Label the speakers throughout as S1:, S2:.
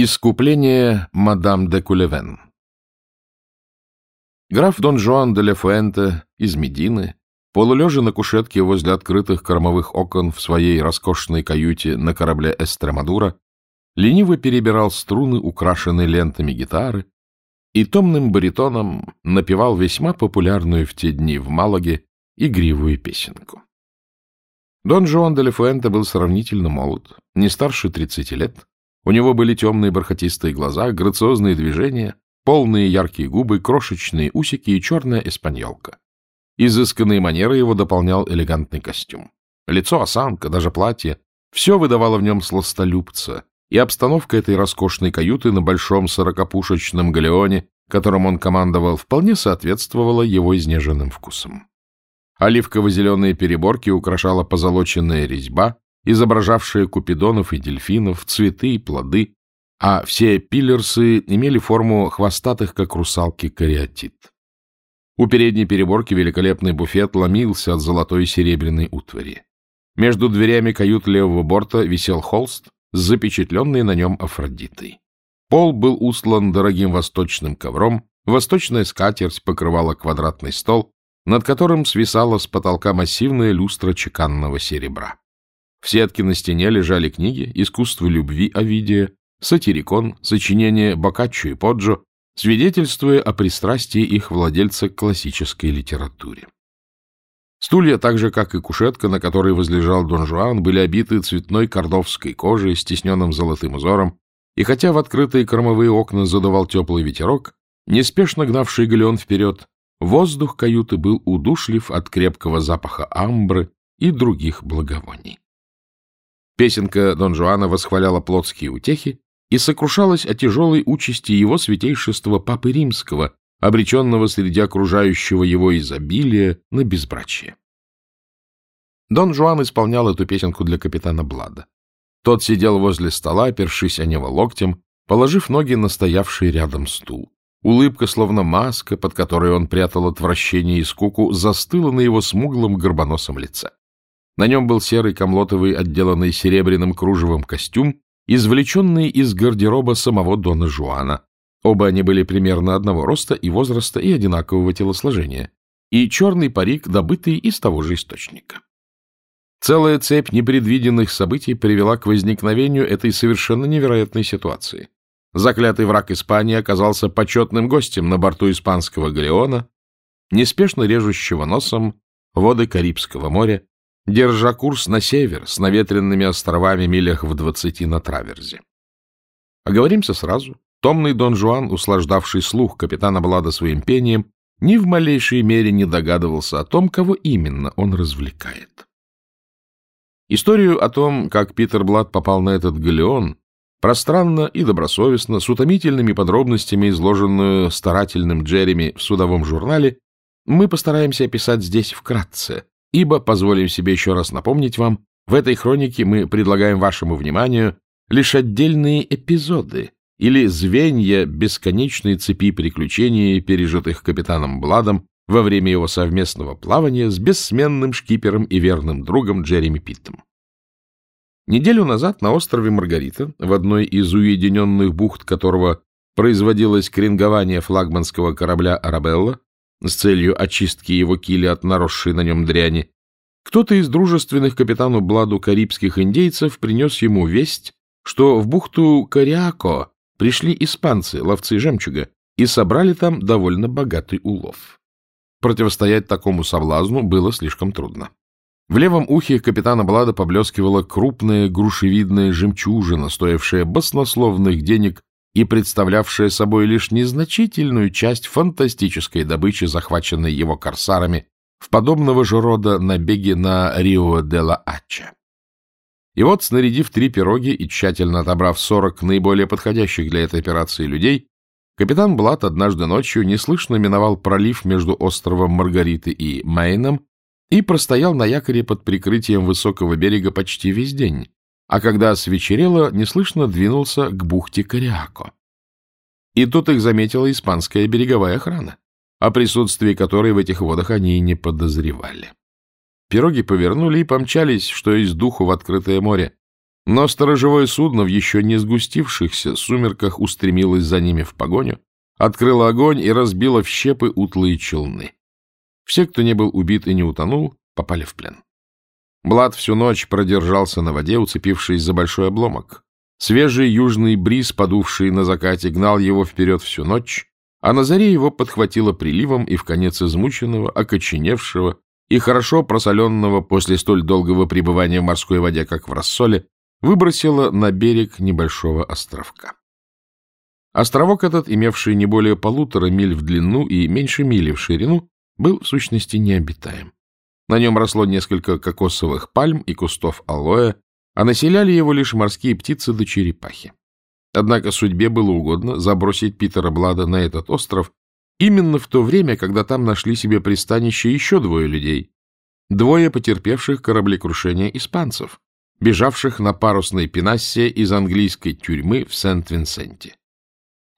S1: Искупление мадам де Кулевен Граф Дон Жуан де Лефуэнте из Медины, полулежа на кушетке возле открытых кормовых окон в своей роскошной каюте на корабле Эстремадура, лениво перебирал струны, украшенные лентами гитары, и томным баритоном напевал весьма популярную в те дни в Малаге игривую песенку. Дон Жуан де Лефуэнте был сравнительно молод, не старше тридцати лет, у него были темные бархатистые глаза, грациозные движения, полные яркие губы, крошечные усики и черная эспаньолка. Изысканные манеры его дополнял элегантный костюм. Лицо, осанка, даже платье — все выдавало в нем сластолюбца, и обстановка этой роскошной каюты на большом сорокопушечном галеоне, которым он командовал, вполне соответствовала его изнеженным вкусам. Оливково-зеленые переборки украшала позолоченная резьба, изображавшие купидонов и дельфинов, цветы и плоды, а все пиллерсы имели форму хвостатых, как русалки, кариатит. У передней переборки великолепный буфет ломился от золотой и серебряной утвари. Между дверями кают левого борта висел холст с запечатленной на нем Афродитой. Пол был устлан дорогим восточным ковром, восточная скатерть покрывала квадратный стол, над которым свисала с потолка массивная люстра чеканного серебра. В сетке на стене лежали книги «Искусство любви Овидия», «Сатирикон», сочинение Боккаччо и Поджо, свидетельствуя о пристрастии их владельца к классической литературе. Стулья, так же, как и кушетка, на которой возлежал Дон Жуан, были обиты цветной кордовской кожей с тисненным золотым узором, и хотя в открытые кормовые окна задувал теплый ветерок, неспешно гнавший галеон вперед, воздух каюты был удушлив от крепкого запаха амбры и других благовоний. Песенка Дон Жуана восхваляла плотские утехи и сокрушалась о тяжелой участи его святейшества Папы Римского, обреченного среди окружающего его изобилия на безбрачие. Дон Жуан исполнял эту песенку для капитана Блада. Тот сидел возле стола, опершись о него локтем, положив ноги на стоявший рядом стул. Улыбка, словно маска, под которой он прятал отвращение и скуку, застыла на его смуглом горбоносом лице. На нем был серый комлотовый, отделанный серебряным кружевом костюм, извлеченный из гардероба самого Дона Жуана. Оба они были примерно одного роста и возраста и одинакового телосложения, и черный парик, добытый из того же источника. Целая цепь непредвиденных событий привела к возникновению этой совершенно невероятной ситуации. Заклятый враг Испании оказался почетным гостем на борту испанского галеона, неспешно режущего носом воды Карибского моря, держа курс на север с наветренными островами милях в двадцати на траверзе. Оговоримся сразу. Томный Дон Жуан, услаждавший слух капитана Блада своим пением, ни в малейшей мере не догадывался о том, кого именно он развлекает. Историю о том, как Питер Блад попал на этот галеон, пространно и добросовестно, с утомительными подробностями, изложенную старательным Джереми в судовом журнале, мы постараемся описать здесь вкратце, ибо, позволим себе еще раз напомнить вам, в этой хронике мы предлагаем вашему вниманию лишь отдельные эпизоды или звенья бесконечной цепи приключений, пережитых капитаном Бладом во время его совместного плавания с бессменным шкипером и верным другом Джереми Питтом. Неделю назад на острове Маргарита, в одной из уединенных бухт которого производилось крингование флагманского корабля «Арабелла», с целью очистки его кили от наросшей на нем дряни, кто-то из дружественных капитану Бладу карибских индейцев принес ему весть, что в бухту Кариако пришли испанцы, ловцы жемчуга, и собрали там довольно богатый улов. Противостоять такому соблазну было слишком трудно. В левом ухе капитана Блада поблескивала крупная грушевидная жемчужина, стоившая баснословных денег и представлявшая собой лишь незначительную часть фантастической добычи, захваченной его корсарами в подобного же рода набеге на Рио-де-ла-Ача. И вот, снарядив три пироги и тщательно отобрав сорок наиболее подходящих для этой операции людей, капитан Блат однажды ночью неслышно миновал пролив между островом Маргариты и Мейном и простоял на якоре под прикрытием высокого берега почти весь день, а когда свечерело, неслышно двинулся к бухте Кориако. И тут их заметила испанская береговая охрана, о присутствии которой в этих водах они и не подозревали. Пироги повернули и помчались, что из духу в открытое море. Но сторожевое судно в еще не сгустившихся сумерках устремилось за ними в погоню, открыло огонь и разбило в щепы утлые челны. Все, кто не был убит и не утонул, попали в плен. Блад всю ночь продержался на воде, уцепившись за большой обломок. Свежий южный бриз, подувший на закате, гнал его вперед всю ночь, а на заре его подхватило приливом и в конец измученного, окоченевшего и хорошо просоленного после столь долгого пребывания в морской воде, как в рассоле, выбросило на берег небольшого островка. Островок этот, имевший не более полутора миль в длину и меньше мили в ширину, был в сущности необитаем. На нем росло несколько кокосовых пальм и кустов алоэ, а населяли его лишь морские птицы да черепахи. Однако судьбе было угодно забросить Питера Блада на этот остров именно в то время, когда там нашли себе пристанище еще двое людей. Двое потерпевших кораблекрушение испанцев, бежавших на парусной пенассе из английской тюрьмы в Сент-Винсенте.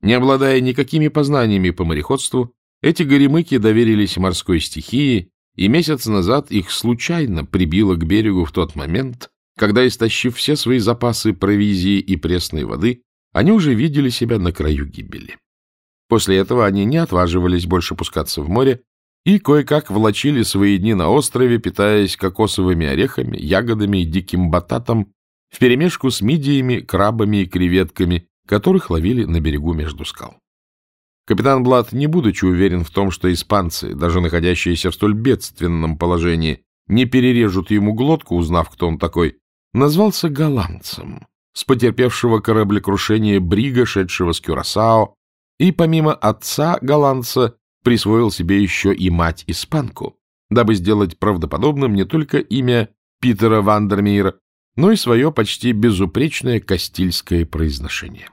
S1: Не обладая никакими познаниями по мореходству, эти горемыки доверились морской стихии и месяц назад их случайно прибило к берегу в тот момент, когда, истощив все свои запасы провизии и пресной воды, они уже видели себя на краю гибели. После этого они не отваживались больше пускаться в море и кое-как влачили свои дни на острове, питаясь кокосовыми орехами, ягодами и диким бататом, вперемешку с мидиями, крабами и креветками, которых ловили на берегу между скал. Капитан Блад, не будучи уверен в том, что испанцы, даже находящиеся в столь бедственном положении, не перережут ему глотку, узнав, кто он такой, назвался голландцем, с потерпевшего кораблекрушение брига, шедшего с Кюрасао, и помимо отца голландца присвоил себе еще и мать-испанку, дабы сделать правдоподобным не только имя Питера Вандермира, но и свое почти безупречное кастильское произношение.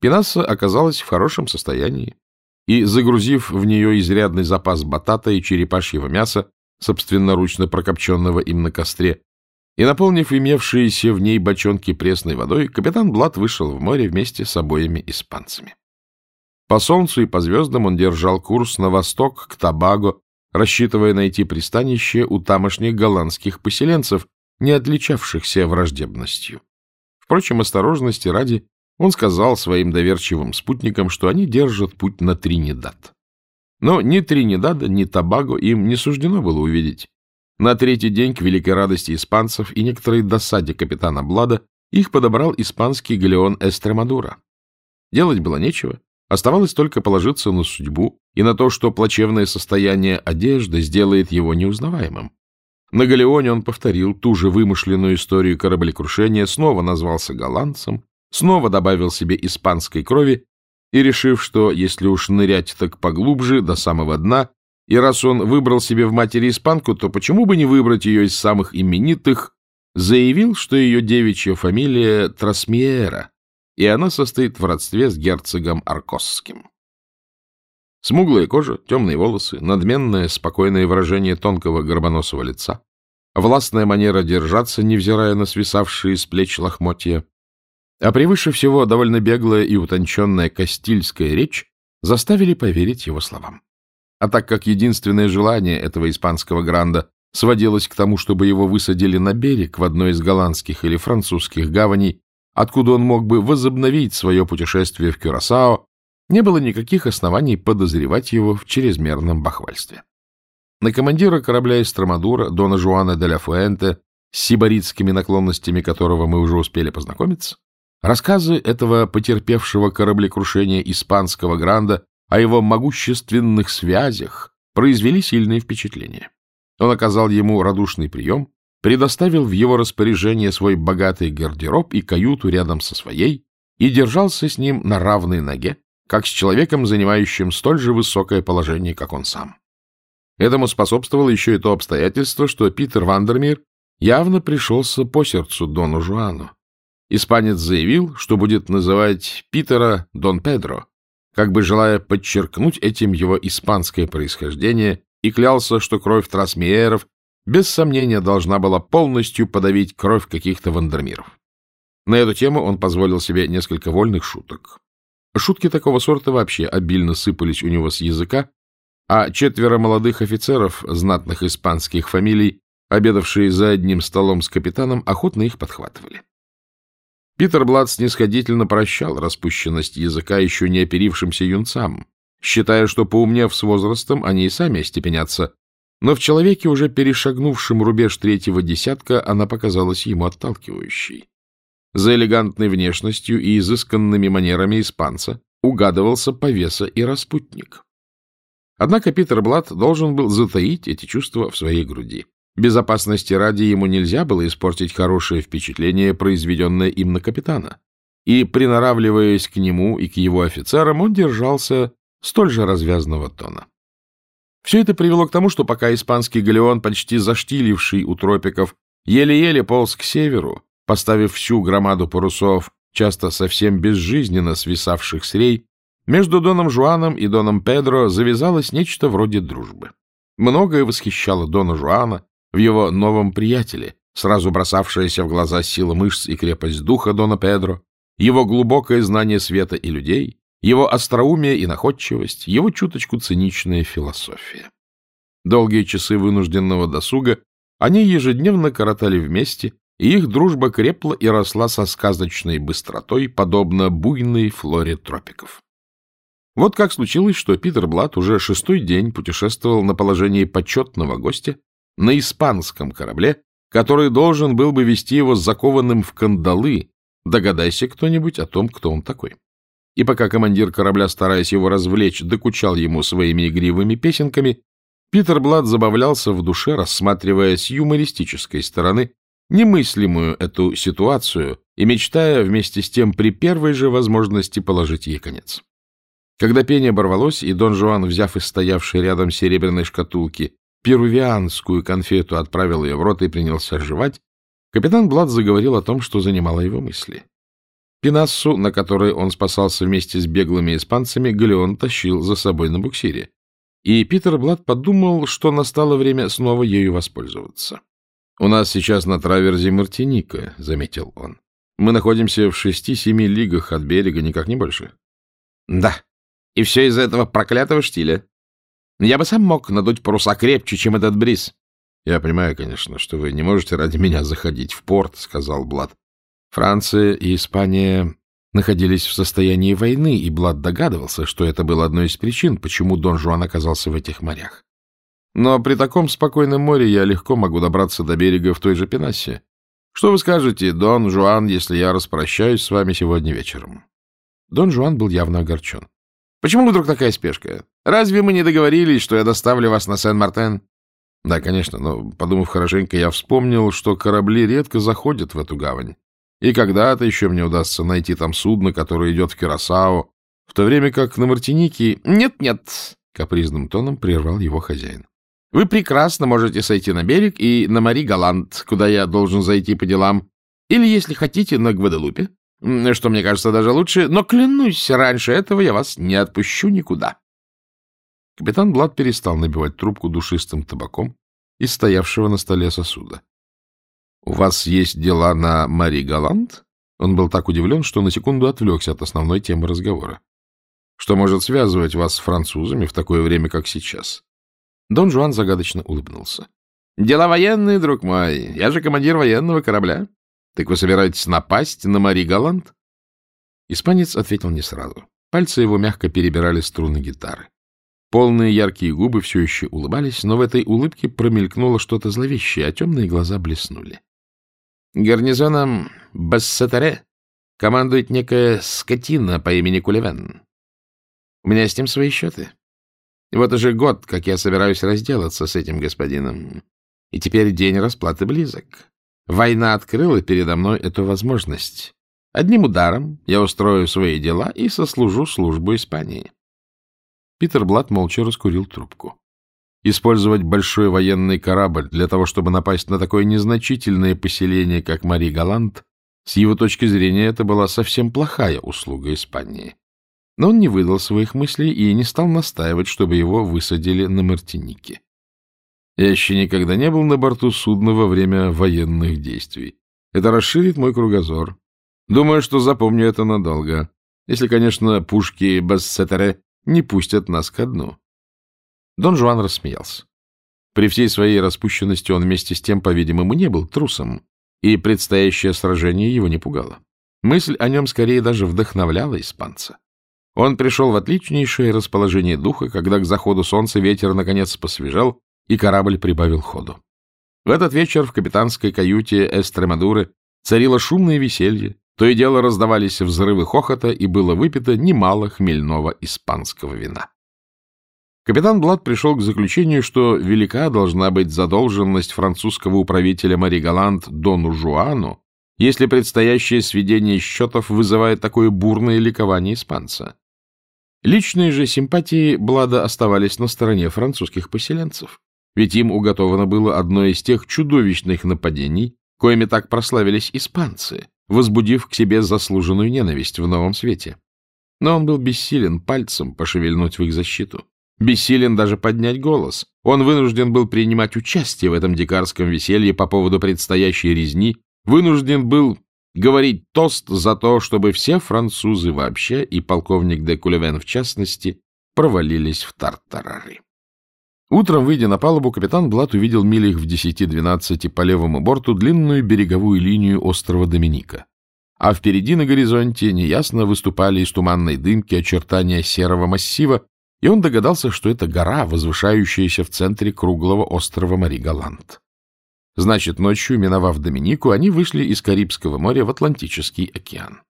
S1: Пенасса оказалась в хорошем состоянии, и, загрузив в нее изрядный запас батата и черепашьего мяса, собственноручно прокопченного им на костре, и, наполнив имевшиеся в ней бочонки пресной водой, капитан Блад вышел в море вместе с обоими испанцами. По солнцу и по звездам он держал курс на восток, к Табаго, рассчитывая найти пристанище у тамошних голландских поселенцев, не отличавшихся враждебностью. Впрочем, осторожности ради он сказал своим доверчивым спутникам, что они держат путь на Тринидад. Но ни Тринидада, ни Табаго им не суждено было увидеть. На третий день, к великой радости испанцев и некоторой досаде капитана Блада, их подобрал испанский галеон Эстремадура. Делать было нечего, оставалось только положиться на судьбу и на то, что плачевное состояние одежды сделает его неузнаваемым. На галеоне он повторил ту же вымышленную историю кораблекрушения, снова назвался голландцем, снова добавил себе испанской крови и, решив, что если уж нырять так поглубже, до самого дна, и раз он выбрал себе в матери испанку, то почему бы не выбрать ее из самых именитых, заявил, что ее девичья фамилия Трасмиера, и она состоит в родстве с герцогом Аркосским. Смуглая кожа, темные волосы, надменное, спокойное выражение тонкого горбоносого лица, властная манера держаться, невзирая на свисавшие с плеч лохмотья, а превыше всего довольно беглая и утонченная кастильская речь заставили поверить его словам. А так как единственное желание этого испанского гранда сводилось к тому, чтобы его высадили на берег в одной из голландских или французских гаваней, откуда он мог бы возобновить свое путешествие в Кюрасао, не было никаких оснований подозревать его в чрезмерном бахвальстве. На командира корабля Эстромадура, Дона Жуана де ла Фуэнте, с сибаритскими наклонностями которого мы уже успели познакомиться, Рассказы этого потерпевшего кораблекрушения испанского гранда о его могущественных связях произвели сильное впечатление. Он оказал ему радушный прием, предоставил в его распоряжение свой богатый гардероб и каюту рядом со своей и держался с ним на равной ноге, как с человеком, занимающим столь же высокое положение, как он сам. Этому способствовало еще и то обстоятельство, что Питер Вандермир явно пришелся по сердцу Дону Жуану. Испанец заявил, что будет называть Питера Дон Педро, как бы желая подчеркнуть этим его испанское происхождение, и клялся, что кровь трасмиеров без сомнения должна была полностью подавить кровь каких-то вандермиров. На эту тему он позволил себе несколько вольных шуток. Шутки такого сорта вообще обильно сыпались у него с языка, а четверо молодых офицеров знатных испанских фамилий, обедавшие за одним столом с капитаном, охотно их подхватывали. Питер Блад снисходительно прощал распущенность языка еще не оперившимся юнцам, считая, что, поумнев с возрастом, они и сами остепенятся, но в человеке, уже перешагнувшем рубеж третьего десятка, она показалась ему отталкивающей. За элегантной внешностью и изысканными манерами испанца угадывался повеса и распутник. Однако Питер Блад должен был затаить эти чувства в своей груди. Безопасности ради ему нельзя было испортить хорошее впечатление, произведенное им на капитана. И, приноравливаясь к нему и к его офицерам, он держался столь же развязного тона. Все это привело к тому, что пока испанский галеон, почти заштиливший у тропиков, еле-еле полз к северу, поставив всю громаду парусов, часто совсем безжизненно свисавших с рей, между Доном Жуаном и Доном Педро завязалось нечто вроде дружбы. Многое восхищало Дона Жуана в его новом приятеле, сразу бросавшаяся в глаза сила мышц и крепость духа Дона Педро, его глубокое знание света и людей, его остроумие и находчивость, его чуточку циничная философия. Долгие часы вынужденного досуга они ежедневно коротали вместе, и их дружба крепла и росла со сказочной быстротой, подобно буйной флоре тропиков. Вот как случилось, что Питер Блат уже шестой день путешествовал на положении почетного гостя на испанском корабле, который должен был бы вести его закованным в кандалы. Догадайся кто-нибудь о том, кто он такой. И пока командир корабля, стараясь его развлечь, докучал ему своими игривыми песенками, Питер Блад забавлялся в душе, рассматривая с юмористической стороны немыслимую эту ситуацию и мечтая вместе с тем при первой же возможности положить ей конец. Когда пение оборвалось, и Дон Жуан, взяв из стоявшей рядом серебряной шкатулки перувианскую конфету, отправил ее в рот и принялся жевать, капитан Блад заговорил о том, что занимало его мысли. Пинассу, на которой он спасался вместе с беглыми испанцами, Галеон тащил за собой на буксире. И Питер Блад подумал, что настало время снова ею воспользоваться. — У нас сейчас на траверзе Мартиника, — заметил он. — Мы находимся в шести-семи лигах от берега, никак не больше. — Да, и все из-за этого проклятого штиля. Я бы сам мог надуть паруса крепче, чем этот бриз. — Я понимаю, конечно, что вы не можете ради меня заходить в порт, — сказал Блад. Франция и Испания находились в состоянии войны, и Блад догадывался, что это было одной из причин, почему Дон Жуан оказался в этих морях. Но при таком спокойном море я легко могу добраться до берега в той же Пенасе. Что вы скажете, Дон Жуан, если я распрощаюсь с вами сегодня вечером? Дон Жуан был явно огорчен. — Почему вдруг такая спешка? Разве мы не договорились, что я доставлю вас на Сен-Мартен? — Да, конечно, но, подумав хорошенько, я вспомнил, что корабли редко заходят в эту гавань. И когда-то еще мне удастся найти там судно, которое идет в Кюрасао, в то время как на Мартинике... Нет-нет, капризным тоном прервал его хозяин. Вы прекрасно можете сойти на берег и на Мари Галант, куда я должен зайти по делам, или, если хотите, на Гваделупе, что мне кажется даже лучше, но, клянусь, раньше этого я вас не отпущу никуда. Капитан Блад перестал набивать трубку душистым табаком из стоявшего на столе сосуда. — У вас есть дела на Мари Галант? Он был так удивлен, что на секунду отвлекся от основной темы разговора. Что может связывать вас с французами в такое время, как сейчас? Дон Жуан загадочно улыбнулся. — Дела военные, друг мой. Я же командир военного корабля. Так вы собираетесь напасть на Мари Галант? Испанец ответил не сразу. Пальцы его мягко перебирали струны гитары. Полные яркие губы все еще улыбались, но в этой улыбке промелькнуло что-то зловещее, а темные глаза блеснули. Гарнизоном Бассетаре командует некая скотина по имени Кулевен. У меня с ним свои счеты. Вот уже год, как я собираюсь разделаться с этим господином. И теперь день расплаты близок. Война открыла передо мной эту возможность. Одним ударом я устрою свои дела и сослужу службу Испании. Питер Блат молча раскурил трубку. Использовать большой военный корабль для того, чтобы напасть на такое незначительное поселение, как Мари Галант, с его точки зрения это была совсем плохая услуга Испании. Но он не выдал своих мыслей и не стал настаивать, чтобы его высадили на Мартинике. Я еще никогда не был на борту судна во время военных действий. Это расширит мой кругозор. Думаю, что запомню это надолго. Если, конечно, пушки Бассетере не пустят нас ко дну. Дон Жуан рассмеялся. При всей своей распущенности он вместе с тем, по-видимому, не был трусом, и предстоящее сражение его не пугало. Мысль о нем скорее даже вдохновляла испанца. Он пришел в отличнейшее расположение духа, когда к заходу солнца ветер наконец посвежал, и корабль прибавил ходу. В этот вечер в капитанской каюте Эстремадуры царило шумное веселье, то и дело раздавались взрывы хохота, и было выпито немало хмельного испанского вина. Капитан Блад пришел к заключению, что велика должна быть задолженность французского управителя Мари Галант Дону Жуану, если предстоящее сведение счетов вызывает такое бурное ликование испанца. Личные же симпатии Блада оставались на стороне французских поселенцев, ведь им уготовано было одно из тех чудовищных нападений, коими так прославились испанцы, возбудив к себе заслуженную ненависть в новом свете. Но он был бессилен пальцем пошевельнуть в их защиту, бессилен даже поднять голос. Он вынужден был принимать участие в этом дикарском веселье по поводу предстоящей резни, вынужден был говорить тост за то, чтобы все французы вообще и полковник де Кулевен в частности провалились в тартарары. Утром, выйдя на палубу, капитан Блат увидел милях в 10-12 по левому борту длинную береговую линию острова Доминика. А впереди на горизонте неясно выступали из туманной дымки очертания серого массива, и он догадался, что это гора, возвышающаяся в центре круглого острова Мари-Галант. Значит, ночью, миновав Доминику, они вышли из Карибского моря в Атлантический океан.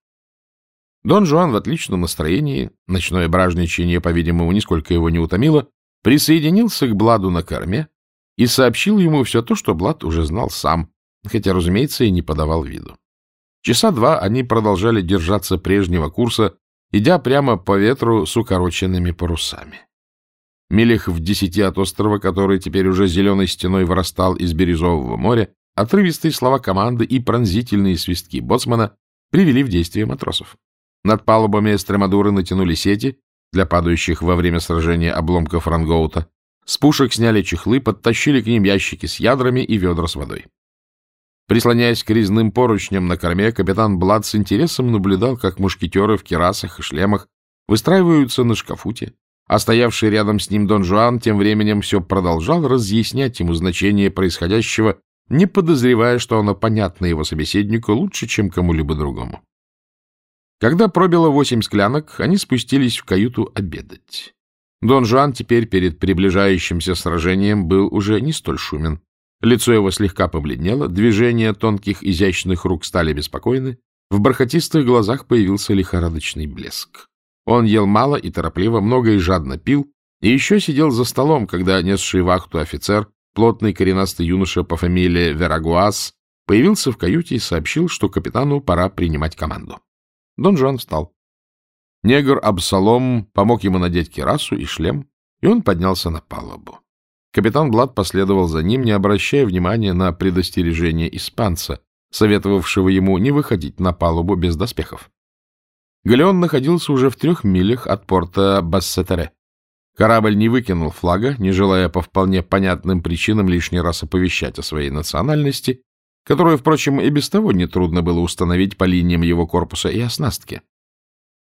S1: Дон Жуан в отличном настроении, ночное бражничание, по-видимому, нисколько его не утомило, присоединился к Бладу на корме и сообщил ему все то, что Блад уже знал сам, хотя, разумеется, и не подавал виду. Часа два они продолжали держаться прежнего курса, идя прямо по ветру с укороченными парусами. Милях в десяти от острова, который теперь уже зеленой стеной вырастал из бирюзового моря, отрывистые слова команды и пронзительные свистки боцмана привели в действие матросов. Над палубами эстремадуры натянули сети для падающих во время сражения обломков рангоута. С пушек сняли чехлы, подтащили к ним ящики с ядрами и ведра с водой. Прислоняясь к резным поручням на корме, капитан Блад с интересом наблюдал, как мушкетеры в керасах и шлемах выстраиваются на шкафуте, а стоявший рядом с ним Дон Жуан тем временем все продолжал разъяснять ему значение происходящего, не подозревая, что оно понятно его собеседнику лучше, чем кому-либо другому. Когда пробило восемь склянок, они спустились в каюту обедать. Дон Жуан теперь перед приближающимся сражением был уже не столь шумен. Лицо его слегка побледнело, движения тонких изящных рук стали беспокойны, в бархатистых глазах появился лихорадочный блеск. Он ел мало и торопливо, много и жадно пил, и еще сидел за столом, когда несший вахту офицер, плотный коренастый юноша по фамилии Верагуас, появился в каюте и сообщил, что капитану пора принимать команду. Дон Жуан встал. Негр Абсалом помог ему надеть кирасу и шлем, и он поднялся на палубу. Капитан Блад последовал за ним, не обращая внимания на предостережение испанца, советовавшего ему не выходить на палубу без доспехов. Галеон находился уже в трех милях от порта Бассетере. Корабль не выкинул флага, не желая по вполне понятным причинам лишний раз оповещать о своей национальности, которую, впрочем, и без того нетрудно было установить по линиям его корпуса и оснастки.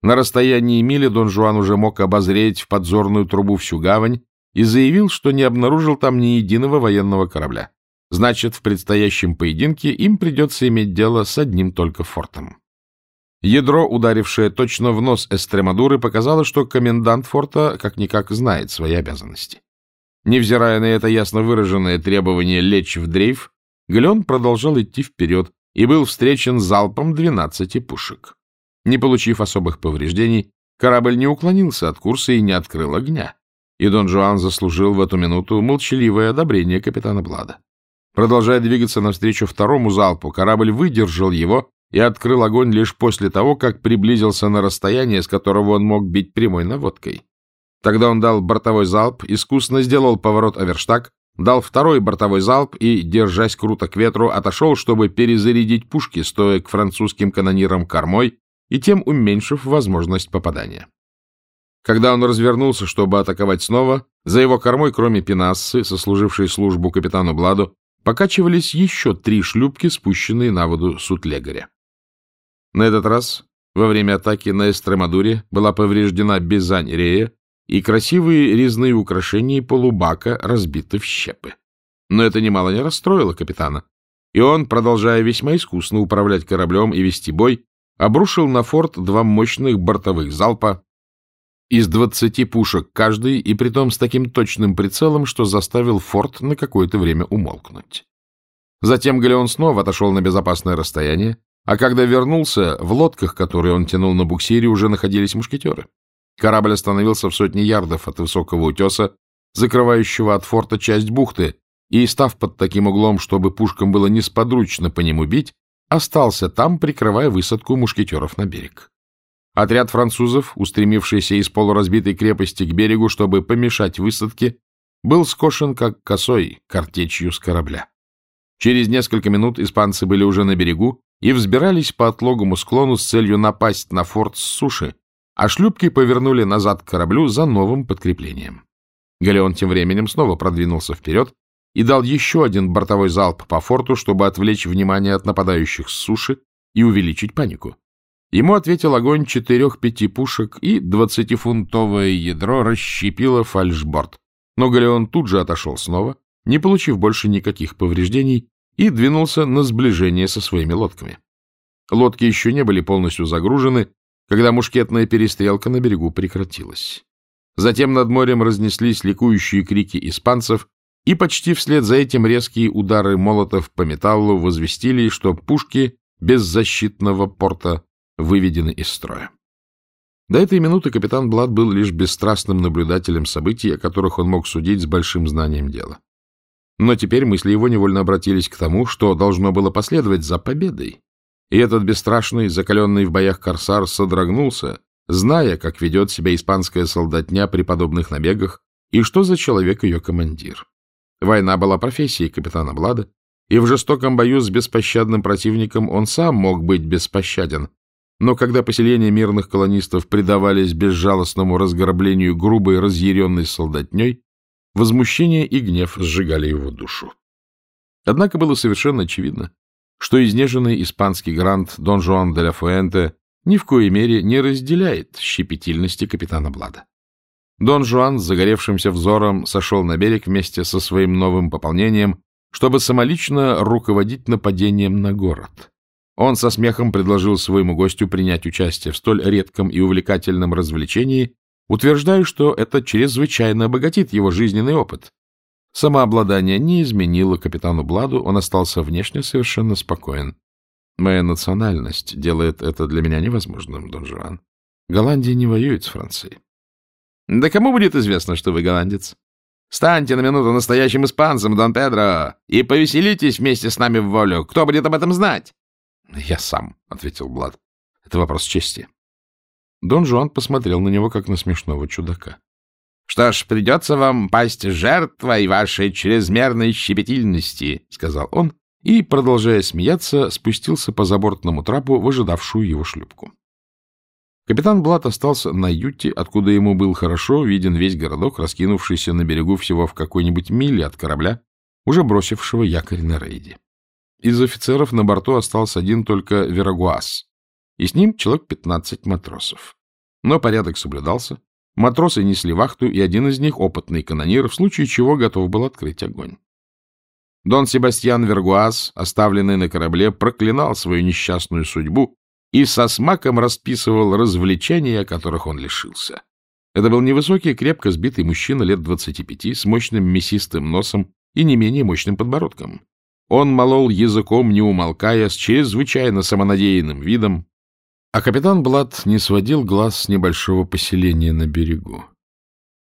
S1: На расстоянии мили Дон Жуан уже мог обозреть в подзорную трубу всю гавань и заявил, что не обнаружил там ни единого военного корабля. Значит, в предстоящем поединке им придется иметь дело с одним только фортом. Ядро, ударившее точно в нос Эстремадуры, показало, что комендант форта как-никак знает свои обязанности. Невзирая на это ясно выраженное требование лечь в дрейф, Галеон продолжал идти вперед и был встречен залпом 12 пушек. Не получив особых повреждений, корабль не уклонился от курса и не открыл огня, и Дон Жуан заслужил в эту минуту молчаливое одобрение капитана Блада. Продолжая двигаться навстречу второму залпу, корабль выдержал его и открыл огонь лишь после того, как приблизился на расстояние, с которого он мог бить прямой наводкой. Тогда он дал бортовой залп, искусно сделал поворот оверштаг, дал второй бортовой залп и, держась круто к ветру, отошел, чтобы перезарядить пушки, стоя к французским канонирам кормой и тем уменьшив возможность попадания. Когда он развернулся, чтобы атаковать снова, за его кормой, кроме Пенассы, сослужившей службу капитану Бладу, покачивались еще три шлюпки, спущенные на воду сутлегаря. На этот раз во время атаки на Эстремадуре была повреждена бизань Рея, и красивые резные украшения полубака разбиты в щепы. Но это немало не расстроило капитана, и он, продолжая весьма искусно управлять кораблем и вести бой, обрушил на форт два мощных бортовых залпа из двадцати пушек каждый, и притом с таким точным прицелом, что заставил форт на какое-то время умолкнуть. Затем Галеон снова отошел на безопасное расстояние, а когда вернулся, в лодках, которые он тянул на буксире, уже находились мушкетеры. Корабль остановился в сотне ярдов от высокого утеса, закрывающего от форта часть бухты, и, став под таким углом, чтобы пушкам было несподручно по нему бить, остался там, прикрывая высадку мушкетеров на берег. Отряд французов, устремившийся из полуразбитой крепости к берегу, чтобы помешать высадке, был скошен как косой картечью с корабля. Через несколько минут испанцы были уже на берегу и взбирались по отлогому склону с целью напасть на форт с суши, а шлюпки повернули назад к кораблю за новым подкреплением. Галеон тем временем снова продвинулся вперед и дал еще один бортовой залп по форту, чтобы отвлечь внимание от нападающих с суши и увеличить панику. Ему ответил огонь четырех-пяти пушек, и двадцатифунтовое ядро расщепило фальшборд. Но Галеон тут же отошел снова, не получив больше никаких повреждений, и двинулся на сближение со своими лодками. Лодки еще не были полностью загружены, когда мушкетная перестрелка на берегу прекратилась. Затем над морем разнеслись ликующие крики испанцев, и почти вслед за этим резкие удары молотов по металлу возвестили, что пушки беззащитного порта выведены из строя. До этой минуты капитан Блад был лишь бесстрастным наблюдателем событий, о которых он мог судить с большим знанием дела. Но теперь мысли его невольно обратились к тому, что должно было последовать за победой. И этот бесстрашный, закаленный в боях корсар содрогнулся, зная, как ведет себя испанская солдатня при подобных набегах и что за человек ее командир. Война была профессией капитана Блада, и в жестоком бою с беспощадным противником он сам мог быть беспощаден, но когда поселения мирных колонистов предавались безжалостному разграблению грубой разъяренной солдатней, возмущение и гнев сжигали его душу. Однако было совершенно очевидно, что изнеженный испанский грант Дон Жуан де ла Фуэнте ни в коей мере не разделяет щепетильности капитана Блада. Дон Жуан с загоревшимся взором сошел на берег вместе со своим новым пополнением, чтобы самолично руководить нападением на город. Он со смехом предложил своему гостю принять участие в столь редком и увлекательном развлечении, утверждая, что это чрезвычайно обогатит его жизненный опыт. Самообладание не изменило капитану Бладу, он остался внешне совершенно спокоен. Моя национальность делает это для меня невозможным, Дон Жуан. Голландия не воюет с Францией. Да кому будет известно, что вы голландец? Станьте на минуту настоящим испанцем, Дон Педро, и повеселитесь вместе с нами в волю. Кто будет об этом знать? — Я сам, — ответил Блад. — Это вопрос чести. Дон Жуан посмотрел на него, как на смешного чудака. — Что ж, придется вам пасть жертвой вашей чрезмерной щепетильности, — сказал он, и, продолжая смеяться, спустился по забортному трапу в ожидавшую его шлюпку. Капитан Блад остался на юте, откуда ему был хорошо виден весь городок, раскинувшийся на берегу всего в какой-нибудь миле от корабля, уже бросившего якорь на рейде. Из офицеров на борту остался один только Верагуас, и с ним человек 15 матросов. Но порядок соблюдался, матросы несли вахту, и один из них, опытный канонир, в случае чего готов был открыть огонь. Дон Себастьян Вергуас, оставленный на корабле, проклинал свою несчастную судьбу и со смаком расписывал развлечения, которых он лишился. Это был невысокий, крепко сбитый мужчина лет 25 с мощным мясистым носом и не менее мощным подбородком. Он молол языком, не умолкая, с чрезвычайно самонадеянным видом, а капитан Блад не сводил глаз с небольшого поселения на берегу.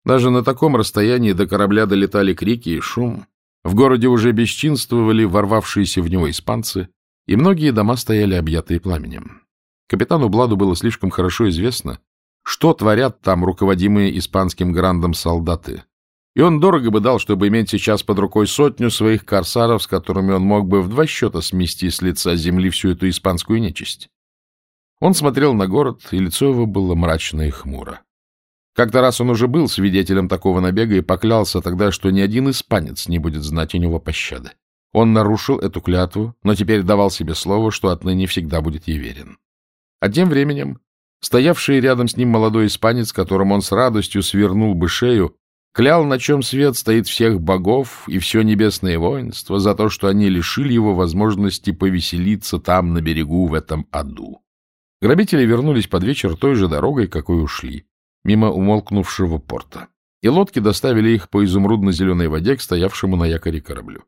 S1: Даже на таком расстоянии до корабля долетали крики и шум. В городе уже бесчинствовали ворвавшиеся в него испанцы, и многие дома стояли объятые пламенем. Капитану Бладу было слишком хорошо известно, что творят там руководимые испанским грандом солдаты, и он дорого бы дал, чтобы иметь сейчас под рукой сотню своих корсаров, с которыми он мог бы в два счета смести с лица земли всю эту испанскую нечисть. Он смотрел на город, и лицо его было мрачно и хмуро. Как-то раз он уже был свидетелем такого набега и поклялся тогда, что ни один испанец не будет знать у него пощады. Он нарушил эту клятву, но теперь давал себе слово, что отныне всегда будет ей верен. А тем временем стоявший рядом с ним молодой испанец, которому он с радостью свернул бы шею, Клял, на чем свет стоит всех богов и все небесное воинство за то, что они лишили его возможности повеселиться там, на берегу, в этом аду. Грабители вернулись под вечер той же дорогой, какой ушли, мимо умолкнувшего порта. И лодки доставили их по изумрудно-зеленой воде к стоявшему на якоре кораблю.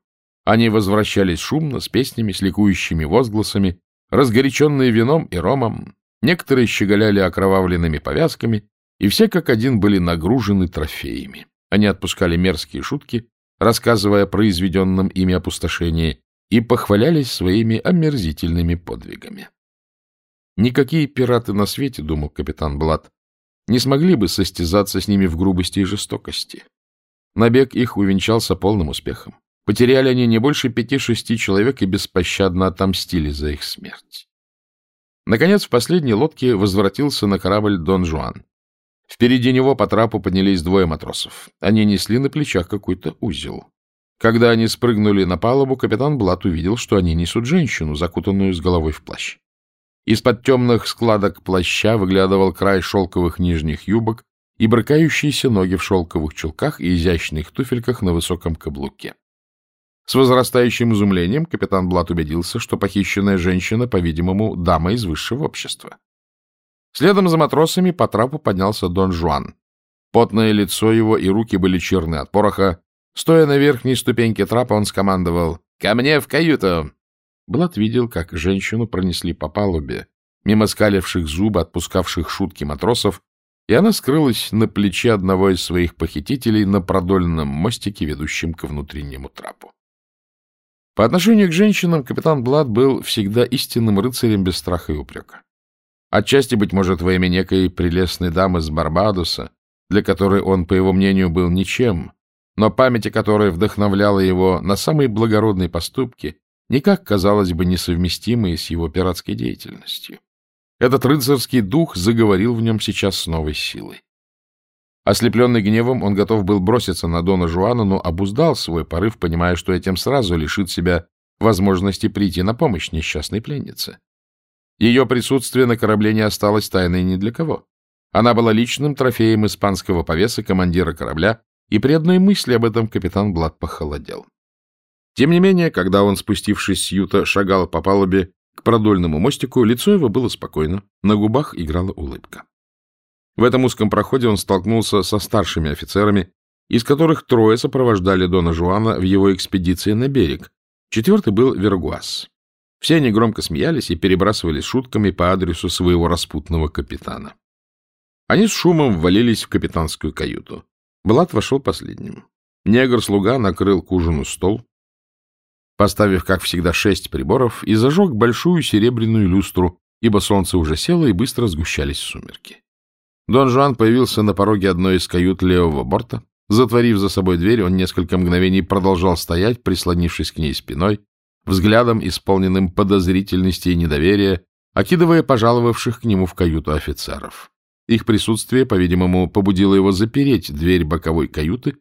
S1: Они возвращались шумно, с песнями, с ликующими возгласами, разгоряченные вином и ромом. Некоторые щеголяли окровавленными повязками, и все как один были нагружены трофеями. Они отпускали мерзкие шутки, рассказывая о произведенном ими опустошении, и похвалялись своими омерзительными подвигами. Никакие пираты на свете, думал капитан Блад, не смогли бы состязаться с ними в грубости и жестокости. Набег их увенчался полным успехом. Потеряли они не больше пяти-шести человек и беспощадно отомстили за их смерть. Наконец, в последней лодке возвратился на корабль Дон Жуан. Впереди него по трапу поднялись двое матросов. Они несли на плечах какой-то узел. Когда они спрыгнули на палубу, капитан Блат увидел, что они несут женщину, закутанную с головой в плащ. Из-под темных складок плаща выглядывал край шелковых нижних юбок и брыкающиеся ноги в шелковых чулках и изящных туфельках на высоком каблуке. С возрастающим изумлением капитан Блат убедился, что похищенная женщина, по-видимому, дама из высшего общества. Следом за матросами по трапу поднялся Дон Жуан. Потное лицо его и руки были черны от пороха. Стоя на верхней ступеньке трапа, он скомандовал «Ко мне в каюту!» Блад видел, как женщину пронесли по палубе, мимо скаливших зубы, отпускавших шутки матросов, и она скрылась на плече одного из своих похитителей на продольном мостике, ведущем к внутреннему трапу. По отношению к женщинам капитан Блад был всегда истинным рыцарем без страха и упрека. Отчасти, быть может, во имя некой прелестной дамы с Барбадоса, для которой он, по его мнению, был ничем, но память о которой вдохновляла его на самые благородные поступки, никак, казалось бы, несовместимые с его пиратской деятельностью. Этот рыцарский дух заговорил в нем сейчас с новой силой. Ослепленный гневом, он готов был броситься на Дона Жуана, но обуздал свой порыв, понимая, что этим сразу лишит себя возможности прийти на помощь несчастной пленнице. Ее присутствие на корабле не осталось тайной ни для кого. Она была личным трофеем испанского повеса, командира корабля, и при одной мысли об этом капитан Блад похолодел. Тем не менее, когда он, спустившись с юта, шагал по палубе к продольному мостику, лицо его было спокойно, на губах играла улыбка. В этом узком проходе он столкнулся со старшими офицерами, из которых трое сопровождали Дона Жуана в его экспедиции на берег. Четвертый был Вергуас. Все они громко смеялись и перебрасывались шутками по адресу своего распутного капитана. Они с шумом ввалились в капитанскую каюту. Блад вошел последним. Негр-слуга накрыл к ужину стол, поставив, как всегда, шесть приборов, и зажег большую серебряную люстру, ибо солнце уже село и быстро сгущались сумерки. Дон Жуан появился на пороге одной из кают левого борта. Затворив за собой дверь, он несколько мгновений продолжал стоять, прислонившись к ней спиной, взглядом, исполненным подозрительности и недоверия, окидывая пожаловавших к нему в каюту офицеров. Их присутствие, по-видимому, побудило его запереть дверь боковой каюты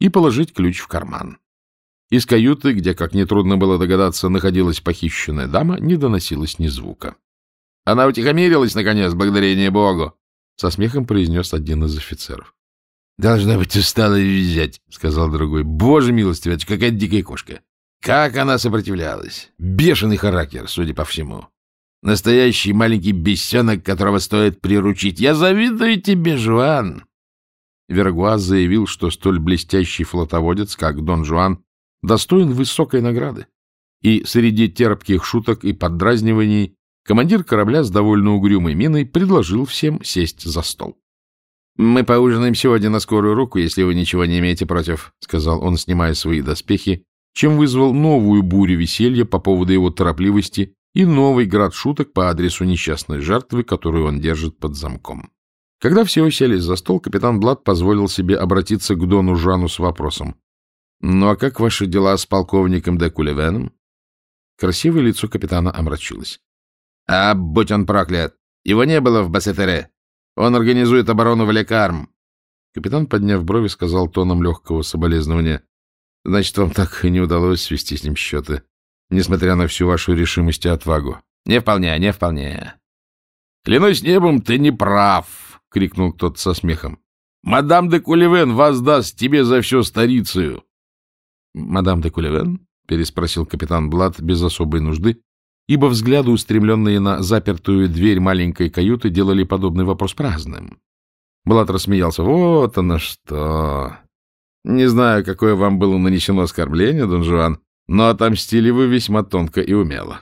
S1: и положить ключ в карман. Из каюты, где, как нетрудно было догадаться, находилась похищенная дама, не доносилось ни звука. — Она утихомирилась, наконец, благодарение Богу! — со смехом произнес один из офицеров. — Должна быть устала визжать, — сказал другой. — Боже милостивый, это какая дикая кошка! Как она сопротивлялась! Бешеный характер, судя по всему. Настоящий маленький бесенок, которого стоит приручить. Я завидую тебе, Жуан! Вергуаз заявил, что столь блестящий флотоводец, как Дон Жуан, достоин высокой награды. И среди терпких шуток и поддразниваний командир корабля с довольно угрюмой миной предложил всем сесть за стол. — Мы поужинаем сегодня на скорую руку, если вы ничего не имеете против, — сказал он, снимая свои доспехи, чем вызвал новую бурю веселья по поводу его торопливости и новый град шуток по адресу несчастной жертвы, которую он держит под замком. Когда все уселись за стол, капитан Блад позволил себе обратиться к Дону Жану с вопросом. Ну а как ваши дела с полковником де Кулевеном? Красивое лицо капитана омрачилось. — А, будь он проклят! Его не было в Бассетере. Он организует оборону в Лекарм. Капитан, подняв брови, сказал тоном легкого соболезнования. — Значит, вам так и не удалось свести с ним счеты, несмотря на всю вашу решимость и отвагу. — Не вполне, не вполне. — Клянусь небом, ты не прав! — крикнул кто-то со смехом. — Мадам де Кулевен воздаст тебе за все старицею. — Мадам де Кулевен? — переспросил капитан Блад без особой нужды, ибо взгляды, устремленные на запертую дверь маленькой каюты, делали подобный вопрос праздным. Блат рассмеялся. «Вот оно что! Не знаю, какое вам было нанесено оскорбление, Дон Жуан, но отомстили вы весьма тонко и умело».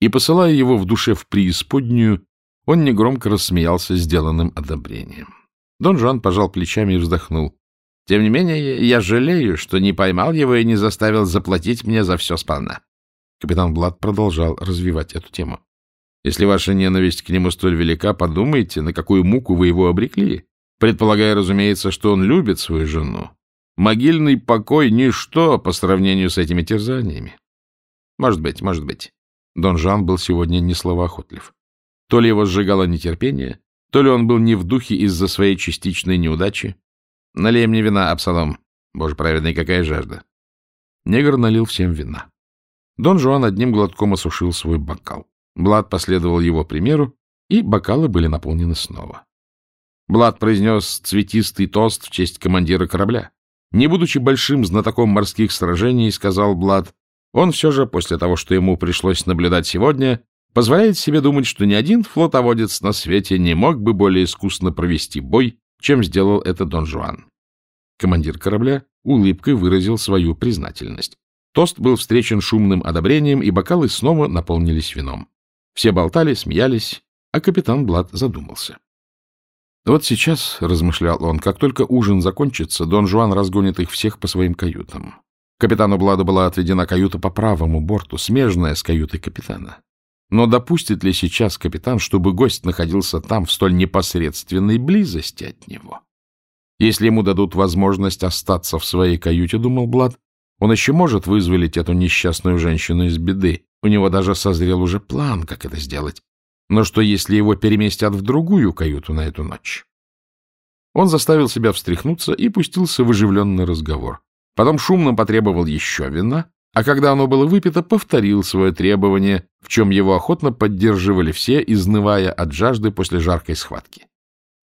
S1: И, посылая его в душе в преисподнюю, он негромко рассмеялся сделанным одобрением. Дон Жуан пожал плечами и вздохнул. «Тем не менее, я жалею, что не поймал его и не заставил заплатить мне за все сполна». Капитан Блад продолжал развивать эту тему. Если ваша ненависть к нему столь велика, подумайте, на какую муку вы его обрекли, предполагая, разумеется, что он любит свою жену. Могильный покой — ничто по сравнению с этими терзаниями. Может быть, может быть. Дон Жан был сегодня не словоохотлив. То ли его сжигало нетерпение, то ли он был не в духе из-за своей частичной неудачи. Налей мне вина, Абсалом. Боже праведный, какая жажда. Негр налил всем вина. Дон Жуан одним глотком осушил свой бокал. Блад последовал его примеру, и бокалы были наполнены снова. Блад произнес цветистый тост в честь командира корабля. Не будучи большим знатоком морских сражений, сказал Блад, он все же, после того, что ему пришлось наблюдать сегодня, позволяет себе думать, что ни один флотоводец на свете не мог бы более искусно провести бой, чем сделал это Дон Жуан. Командир корабля улыбкой выразил свою признательность. Тост был встречен шумным одобрением, и бокалы снова наполнились вином. Все болтали, смеялись, а капитан Блад задумался. Вот сейчас, — размышлял он, — как только ужин закончится, Дон Жуан разгонит их всех по своим каютам. Капитану Бладу была отведена каюта по правому борту, смежная с каютой капитана. Но допустит ли сейчас капитан, чтобы гость находился там в столь непосредственной близости от него? Если ему дадут возможность остаться в своей каюте, думал Блад, он еще может вызволить эту несчастную женщину из беды. У него даже созрел уже план, как это сделать. Но что, если его переместят в другую каюту на эту ночь? Он заставил себя встряхнуться и пустился в оживленный разговор. Потом шумно потребовал еще вина, а когда оно было выпито, повторил свое требование, в чем его охотно поддерживали все, изнывая от жажды после жаркой схватки.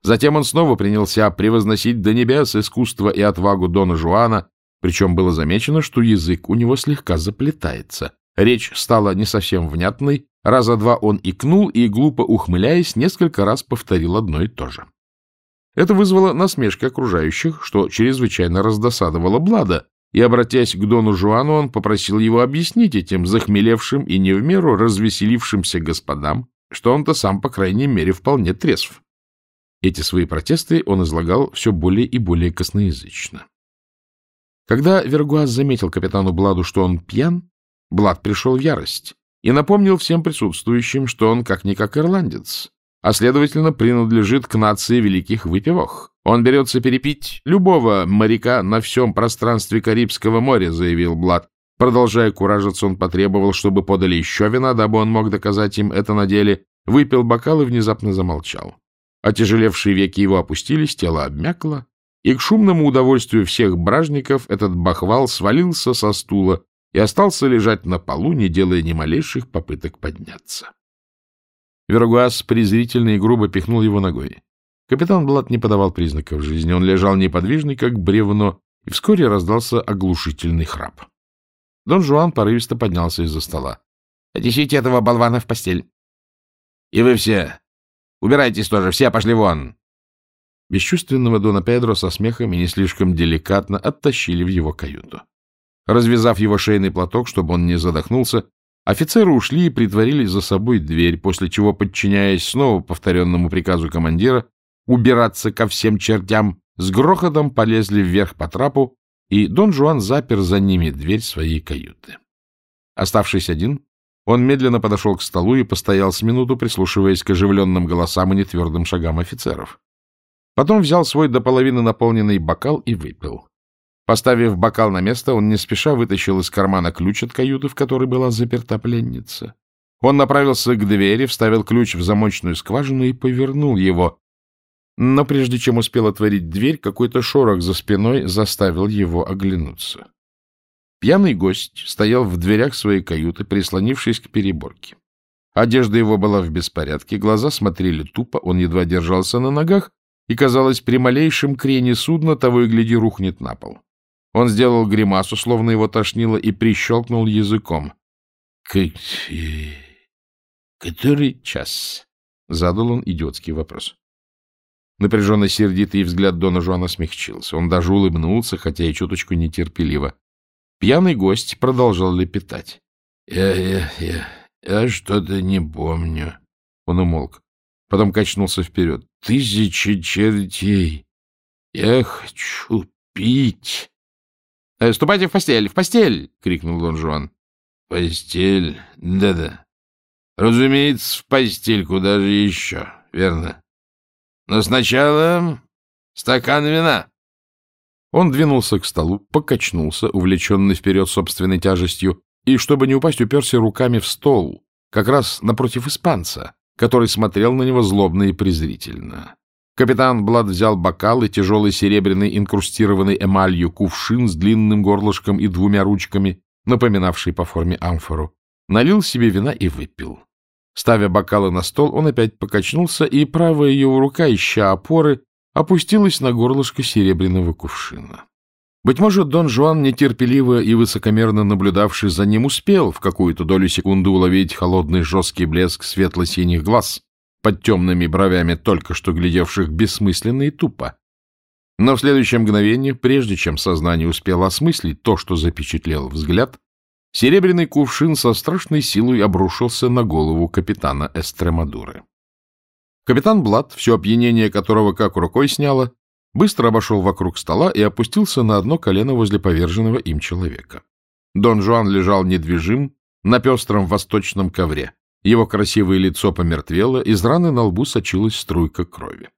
S1: Затем он снова принялся превозносить до небес искусство и отвагу Дона Жуана, причем было замечено, что язык у него слегка заплетается. Речь стала не совсем внятной, раза два он икнул и, глупо ухмыляясь, несколько раз повторил одно и то же. Это вызвало насмешки окружающих, что чрезвычайно раздосадовало Блада, и, обратясь к Дону Жуану, он попросил его объяснить этим захмелевшим и не в меру развеселившимся господам, что он-то сам, по крайней мере, вполне трезв. Эти свои протесты он излагал все более и более косноязычно. Когда Вергуаз заметил капитану Бладу, что он пьян, Блад пришел в ярость и напомнил всем присутствующим, что он как-никак ирландец, а, следовательно, принадлежит к нации великих выпивох. Он берется перепить любого моряка на всем пространстве Карибского моря, заявил Блад. Продолжая куражиться, он потребовал, чтобы подали еще вина, дабы он мог доказать им это на деле, выпил бокал и внезапно замолчал. Отяжелевшие веки его опустились, тело обмякло, и к шумному удовольствию всех бражников этот бахвал свалился со стула и остался лежать на полу, не делая ни малейших попыток подняться. Вергуас презрительно и грубо пихнул его ногой. Капитан Блат не подавал признаков жизни, он лежал неподвижный, как бревно, и вскоре раздался оглушительный храп. Дон Жуан порывисто поднялся из-за стола. — Отнесите этого болвана в постель. — И вы все. Убирайтесь тоже, все пошли вон. Бесчувственного Дона Педро со смехом и не слишком деликатно оттащили в его каюту. Развязав его шейный платок, чтобы он не задохнулся, офицеры ушли и притворили за собой дверь, после чего, подчиняясь снова повторенному приказу командира убираться ко всем чертям, с грохотом полезли вверх по трапу, и Дон Жуан запер за ними дверь своей каюты. Оставшись один, он медленно подошел к столу и постоял с минуту, прислушиваясь к оживленным голосам и нетвердым шагам офицеров. Потом взял свой до половины наполненный бокал и выпил. Поставив бокал на место, он не спеша вытащил из кармана ключ от каюты, в которой была заперта пленница. Он направился к двери, вставил ключ в замочную скважину и повернул его. Но прежде чем успел отворить дверь, какой-то шорох за спиной заставил его оглянуться. Пьяный гость стоял в дверях своей каюты, прислонившись к переборке. Одежда его была в беспорядке, глаза смотрели тупо, он едва держался на ногах, и, казалось, при малейшем крене судна того и гляди рухнет на пол. Он сделал гримасу, словно его тошнило, и прищелкнул языком. — Который час? — задал он идиотский вопрос. Напряженно сердитый взгляд Дона Жуана смягчился. Он даже улыбнулся, хотя и чуточку нетерпеливо. Пьяный гость продолжал лепетать. — Я, я, я, я что-то не помню. Он умолк. Потом качнулся вперед. — Тысячи чертей! Я хочу пить! «Э, — Ступайте в постель, в постель! — крикнул Дон Жуан. — Постель? Да-да. Разумеется, в постель, куда же еще, верно? Но сначала стакан вина. Он двинулся к столу, покачнулся, увлеченный вперед собственной тяжестью, и, чтобы не упасть, уперся руками в стол, как раз напротив испанца, который смотрел на него злобно и презрительно. Капитан Блад взял бокал и тяжелый серебряный инкрустированный эмалью кувшин с длинным горлышком и двумя ручками, напоминавший по форме амфору, налил себе вина и выпил. Ставя бокалы на стол, он опять покачнулся, и правая его рука, ища опоры, опустилась на горлышко серебряного кувшина. Быть может, Дон Жуан, нетерпеливо и высокомерно наблюдавший за ним, успел в какую-то долю секунды уловить холодный жесткий блеск светло-синих глаз под темными бровями, только что глядевших бессмысленно и тупо. Но в следующее мгновение, прежде чем сознание успело осмыслить то, что запечатлел взгляд, Серебряный кувшин со страшной силой обрушился на голову капитана Эстремадуры. Капитан Блад, все опьянение которого как рукой сняло, быстро обошел вокруг стола и опустился на одно колено возле поверженного им человека. Дон Жуан лежал недвижим на пестром восточном ковре. Его красивое лицо помертвело, из раны на лбу сочилась струйка крови.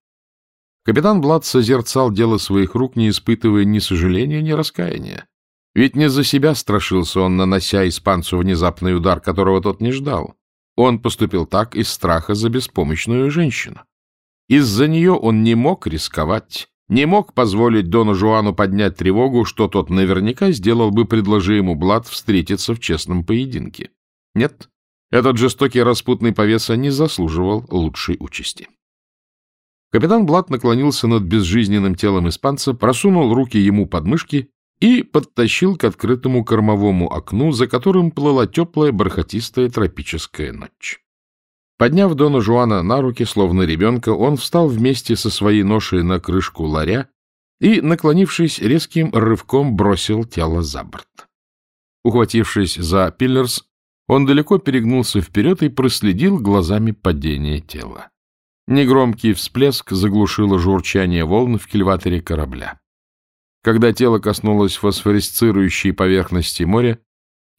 S1: Капитан Блад созерцал дело своих рук, не испытывая ни сожаления, ни раскаяния. Ведь не за себя страшился он, нанося испанцу внезапный удар, которого тот не ждал. Он поступил так из страха за беспомощную женщину. Из-за нее он не мог рисковать, не мог позволить Дону Жуану поднять тревогу, что тот наверняка сделал бы, предложи ему Блад встретиться в честном поединке. Нет, этот жестокий распутный повеса не заслуживал лучшей участи. Капитан Блад наклонился над безжизненным телом испанца, просунул руки ему под мышки и подтащил к открытому кормовому окну, за которым плыла теплая бархатистая тропическая ночь. Подняв Дона Жуана на руки, словно ребенка, он встал вместе со своей ношей на крышку ларя и, наклонившись, резким рывком бросил тело за борт. Ухватившись за пиллерс, он далеко перегнулся вперед и проследил глазами падение тела. Негромкий всплеск заглушило журчание волн в кильваторе корабля. Когда тело коснулось фосфорисцирующей поверхности моря,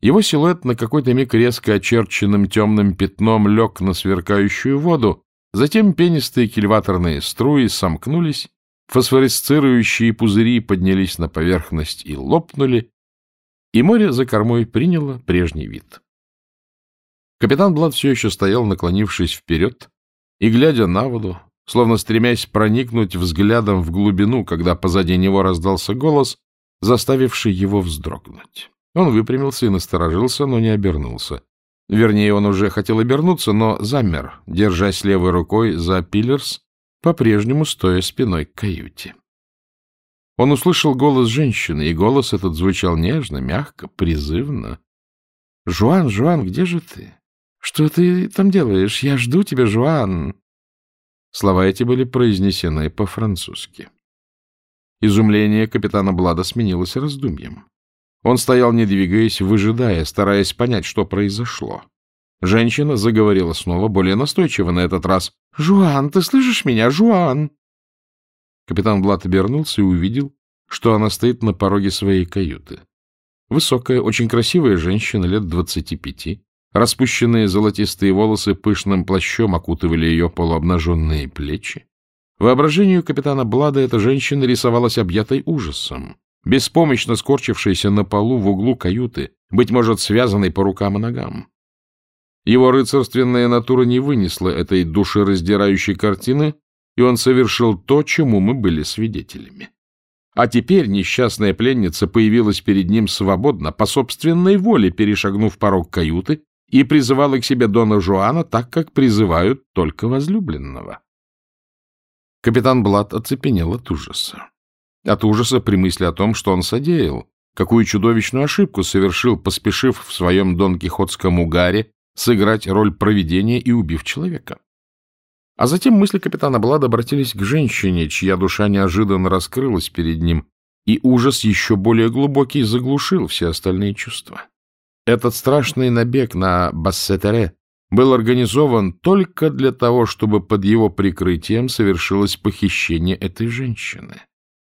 S1: его силуэт на какой-то миг резко очерченным темным пятном лег на сверкающую воду, затем пенистые кильваторные струи сомкнулись, фосфорисцирующие пузыри поднялись на поверхность и лопнули, и море за кормой приняло прежний вид. Капитан Блад все еще стоял, наклонившись вперед, и, глядя на воду, словно стремясь проникнуть взглядом в глубину, когда позади него раздался голос, заставивший его вздрогнуть. Он выпрямился и насторожился, но не обернулся. Вернее, он уже хотел обернуться, но замер, держась левой рукой за пиллерс, по-прежнему стоя спиной к каюте. Он услышал голос женщины, и голос этот звучал нежно, мягко, призывно. — Жуан, Жуан, где же ты? Что ты там делаешь? Я жду тебя, Жуан. Слова эти были произнесены по-французски. Изумление капитана Блада сменилось раздумьем. Он стоял, не двигаясь, выжидая, стараясь понять, что произошло. Женщина заговорила снова, более настойчиво на этот раз. — Жуан, ты слышишь меня, Жуан? Капитан Блад обернулся и увидел, что она стоит на пороге своей каюты. Высокая, очень красивая женщина, лет двадцати пяти, Распущенные золотистые волосы пышным плащом окутывали ее полуобнаженные плечи. Воображению капитана Блада эта женщина рисовалась объятой ужасом, беспомощно скорчившейся на полу в углу каюты, быть может, связанной по рукам и ногам. Его рыцарственная натура не вынесла этой душераздирающей картины, и он совершил то, чему мы были свидетелями. А теперь несчастная пленница появилась перед ним свободно, по собственной воле перешагнув порог каюты и призывала к себе Дона Жуана так, как призывают только возлюбленного. Капитан Блад оцепенел от ужаса. От ужаса при мысли о том, что он содеял, какую чудовищную ошибку совершил, поспешив в своем Дон Кихотском угаре сыграть роль провидения и убив человека. А затем мысли капитана Блада обратились к женщине, чья душа неожиданно раскрылась перед ним, и ужас еще более глубокий заглушил все остальные чувства. Этот страшный набег на Бассетере был организован только для того, чтобы под его прикрытием совершилось похищение этой женщины.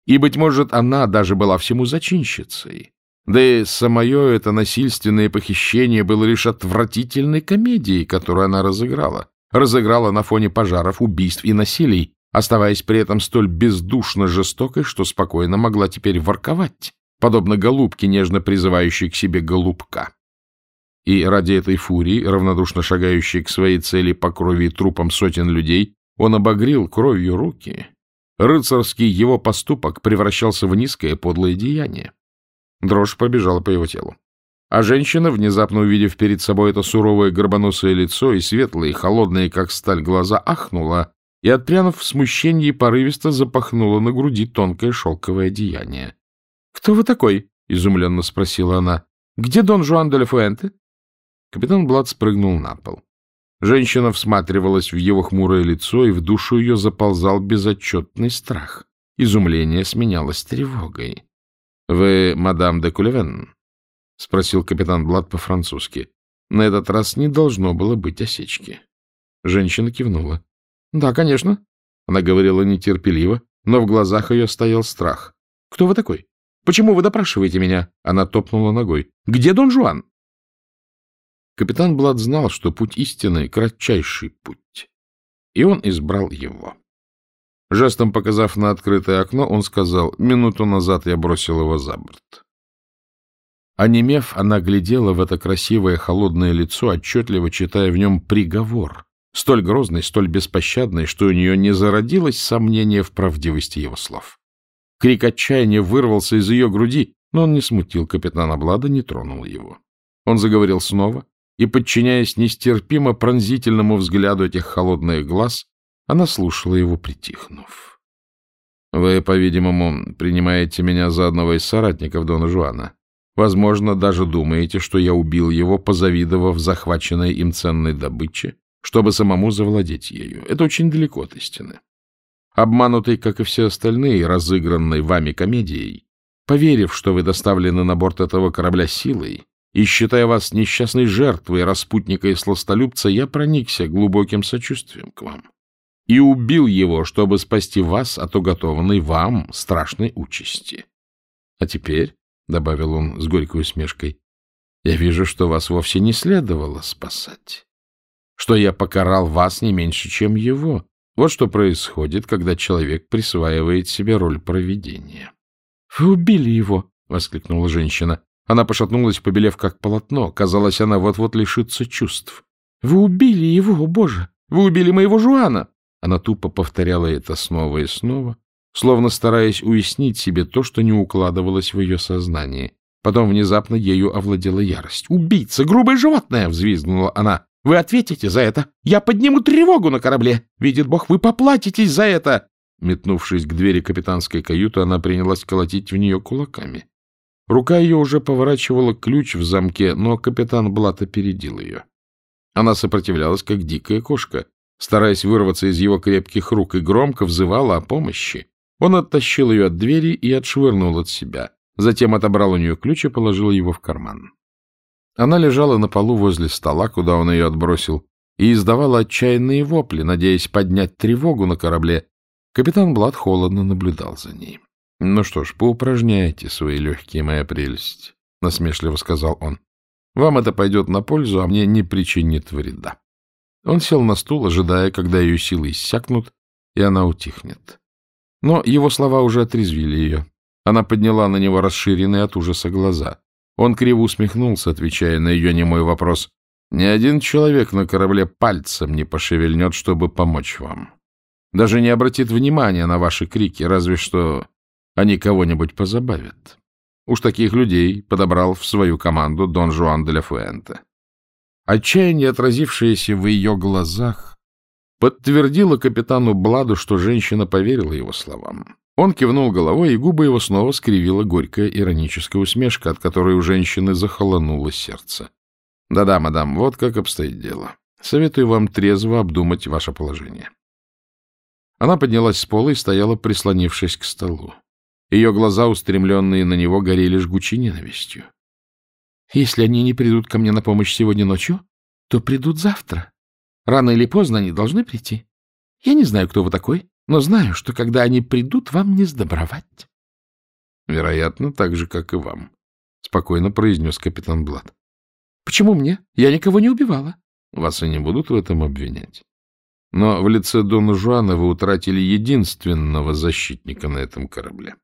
S1: И, быть может, она даже была всему зачинщицей. Да и самое это насильственное похищение было лишь отвратительной комедией, которую она разыграла. Разыграла на фоне пожаров, убийств и насилий, оставаясь при этом столь бездушно жестокой, что спокойно могла теперь ворковать, подобно голубке, нежно призывающей к себе голубка. И ради этой фурии, равнодушно шагающей к своей цели по крови и трупам сотен людей, он обогрил кровью руки. Рыцарский его поступок превращался в низкое подлое деяние. Дрожь побежала по его телу. А женщина, внезапно увидев перед собой это суровое горбоносое лицо и светлые, холодные, как сталь, глаза, ахнула и, отпрянув в смущении, порывисто запахнула на груди тонкое шелковое одеяние. — Кто вы такой? — изумленно спросила она. — Где Дон Жуан де Фуэнте? Капитан Блад спрыгнул на пол. Женщина всматривалась в его хмурое лицо, и в душу ее заползал безотчетный страх. Изумление сменялось тревогой. — Вы мадам де Кулевен? — спросил капитан Блад по-французски. На этот раз не должно было быть осечки. Женщина кивнула. — Да, конечно. Она говорила нетерпеливо, но в глазах ее стоял страх. — Кто вы такой? Почему вы допрашиваете меня? Она топнула ногой. — Где Дон Жуан? Капитан Блад знал, что путь истины — кратчайший путь, и он избрал его. Жестом показав на открытое окно, он сказал, минуту назад я бросил его за борт. Онемев, она глядела в это красивое холодное лицо, отчетливо читая в нем приговор, столь грозный, столь беспощадный, что у нее не зародилось сомнение в правдивости его слов. Крик отчаяния вырвался из ее груди, но он не смутил капитана Блада, не тронул его. Он заговорил снова, и, подчиняясь нестерпимо пронзительному взгляду этих холодных глаз, она слушала его, притихнув. — Вы, по-видимому, принимаете меня за одного из соратников Дона Жуана. Возможно, даже думаете, что я убил его, позавидовав захваченной им ценной добыче, чтобы самому завладеть ею. Это очень далеко от истины. Обманутый, как и все остальные, разыгранной вами комедией, поверив, что вы доставлены на борт этого корабля силой, и, считая вас несчастной жертвой распутника и сластолюбца, я проникся глубоким сочувствием к вам и убил его, чтобы спасти вас от уготованной вам страшной участи. А теперь, — добавил он с горькой усмешкой, — я вижу, что вас вовсе не следовало спасать, что я покарал вас не меньше, чем его. Вот что происходит, когда человек присваивает себе роль провидения. — Вы убили его! — воскликнула женщина. Она пошатнулась, побелев как полотно. Казалось, она вот-вот лишится чувств. — Вы убили его, боже! Вы убили моего Жуана! Она тупо повторяла это снова и снова, словно стараясь уяснить себе то, что не укладывалось в ее сознании. Потом внезапно ею овладела ярость. «Убийца! Грубое животное!» — взвизгнула она. «Вы ответите за это! Я подниму тревогу на корабле! Видит Бог, вы поплатитесь за это!» Метнувшись к двери капитанской каюты, она принялась колотить в нее кулаками. Рука ее уже поворачивала ключ в замке, но капитан Блат опередил ее. Она сопротивлялась, как дикая кошка, стараясь вырваться из его крепких рук, и громко взывала о помощи. Он оттащил ее от двери и отшвырнул от себя. Затем отобрал у нее ключ и положил его в карман. Она лежала на полу возле стола, куда он ее отбросил, и издавала отчаянные вопли, надеясь поднять тревогу на корабле. Капитан Блад холодно наблюдал за ней. — Ну что ж, поупражняйте свои легкие, моя прелесть, — насмешливо сказал он. — Вам это пойдет на пользу, а мне не причинит вреда. Он сел на стул, ожидая, когда ее силы иссякнут, и она утихнет. Но его слова уже отрезвили ее. Она подняла на него расширенные от ужаса глаза. Он криво усмехнулся, отвечая на ее немой вопрос. «Ни один человек на корабле пальцем не пошевельнет, чтобы помочь вам. Даже не обратит внимания на ваши крики, разве что они кого-нибудь позабавят. Уж таких людей подобрал в свою команду Дон Жуан де ла Фуэнте. Отчаяние, отразившееся в ее глазах, подтвердило капитану Бладу, что женщина поверила его словам. Он кивнул головой, и губы его снова скривила горькая ироническая усмешка, от которой у женщины захолонуло сердце. «Да-да, мадам, вот как обстоит дело. Советую вам трезво обдумать ваше положение». Она поднялась с пола и стояла, прислонившись к столу. Ее глаза, устремленные на него, горели жгучей ненавистью. «Если они не придут ко мне на помощь сегодня ночью, то придут завтра. Рано или поздно они должны прийти. Я не знаю, кто вы такой, но знаю, что когда они придут, вам не сдобровать. — Вероятно, так же, как и вам, — спокойно произнес капитан Блад. — Почему мне? Я никого не убивала. — Вас и не будут в этом обвинять. Но в лице Дона Жуана вы утратили единственного защитника на этом корабле.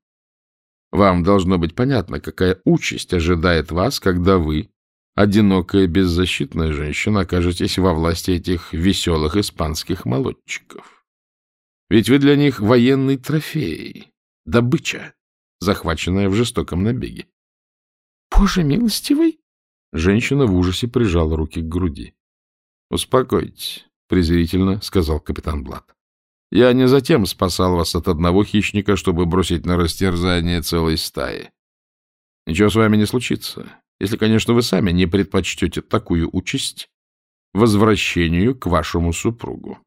S1: Вам должно быть понятно, какая участь ожидает вас, когда вы, одинокая беззащитная женщина, окажетесь во власти этих веселых испанских молодчиков. Ведь вы для них военный трофей, добыча, захваченная в жестоком набеге. — Боже милостивый! Женщина в ужасе прижала руки к груди. — Успокойтесь, — презрительно сказал капитан Блад. — Я не затем спасал вас от одного хищника, чтобы бросить на растерзание целой стаи. Ничего с вами не случится, если, конечно, вы сами не предпочтете такую участь возвращению к вашему супругу.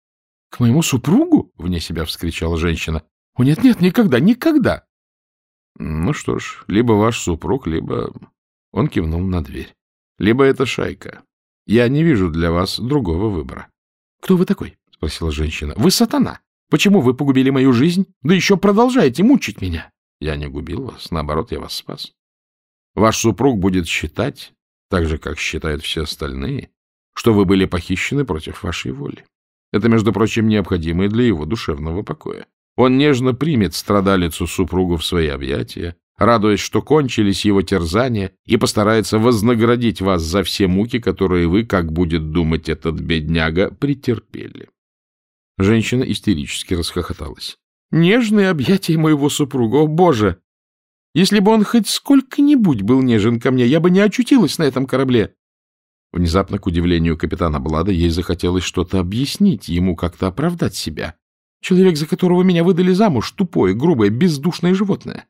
S1: — К моему супругу? — вне себя вскричала женщина. — О, нет-нет, никогда, никогда! — Ну что ж, либо ваш супруг, либо... Он кивнул на дверь. — Либо это шайка. Я не вижу для вас другого выбора. — Кто вы такой? — спросила женщина. — Вы сатана. Почему вы погубили мою жизнь? Да еще продолжаете мучить меня. — Я не губил вас. Наоборот, я вас спас. Ваш супруг будет считать, так же, как считают все остальные, что вы были похищены против вашей воли. Это, между прочим, необходимо для его душевного покоя. Он нежно примет страдалицу супругу в свои объятия, радуясь, что кончились его терзания, и постарается вознаградить вас за все муки, которые вы, как будет думать этот бедняга, претерпели. Женщина истерически расхохоталась. «Нежные объятия моего супруга, о боже! Если бы он хоть сколько-нибудь был нежен ко мне, я бы не очутилась на этом корабле. Внезапно, к удивлению капитана Блада, ей захотелось что-то объяснить, ему как-то оправдать себя. Человек, за которого меня выдали замуж, тупое, грубое, бездушное животное.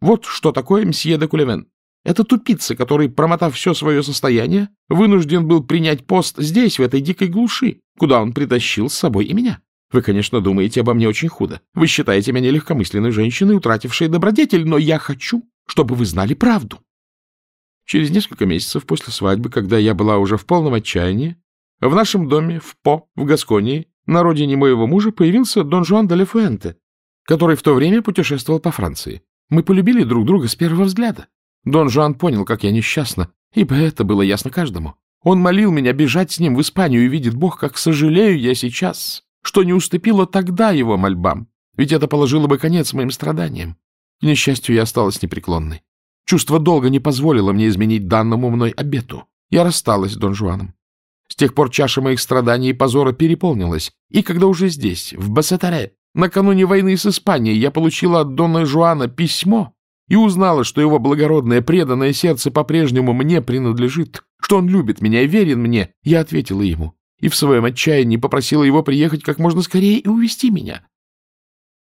S1: Вот что такое мсье де Кулевен. Это тупица, который, промотав все свое состояние, вынужден был принять пост здесь, в этой дикой глуши, куда он притащил с собой и меня. Вы, конечно, думаете обо мне очень худо. Вы считаете меня легкомысленной женщиной, утратившей добродетель, но я хочу, чтобы вы знали правду. Через несколько месяцев после свадьбы, когда я была уже в полном отчаянии, в нашем доме в По, в Гасконии, на родине моего мужа, появился Дон Жуан де Лефуэнте, который в то время путешествовал по Франции. Мы полюбили друг друга с первого взгляда. Дон Жуан понял, как я несчастна, ибо это было ясно каждому. Он молил меня бежать с ним в Испанию, и видит Бог, как сожалею я сейчас, что не уступила тогда его мольбам, ведь это положило бы конец моим страданиям. К несчастью, я осталась непреклонной. Чувство долга не позволило мне изменить данному мной обету. Я рассталась с Дон Жуаном. С тех пор чаша моих страданий и позора переполнилась, и когда уже здесь, в Бассетаре, накануне войны с Испанией, я получила от Дона Жуана письмо и узнала, что его благородное преданное сердце по-прежнему мне принадлежит, что он любит меня и верен мне, я ответила ему и в своем отчаянии попросила его приехать как можно скорее и увести меня.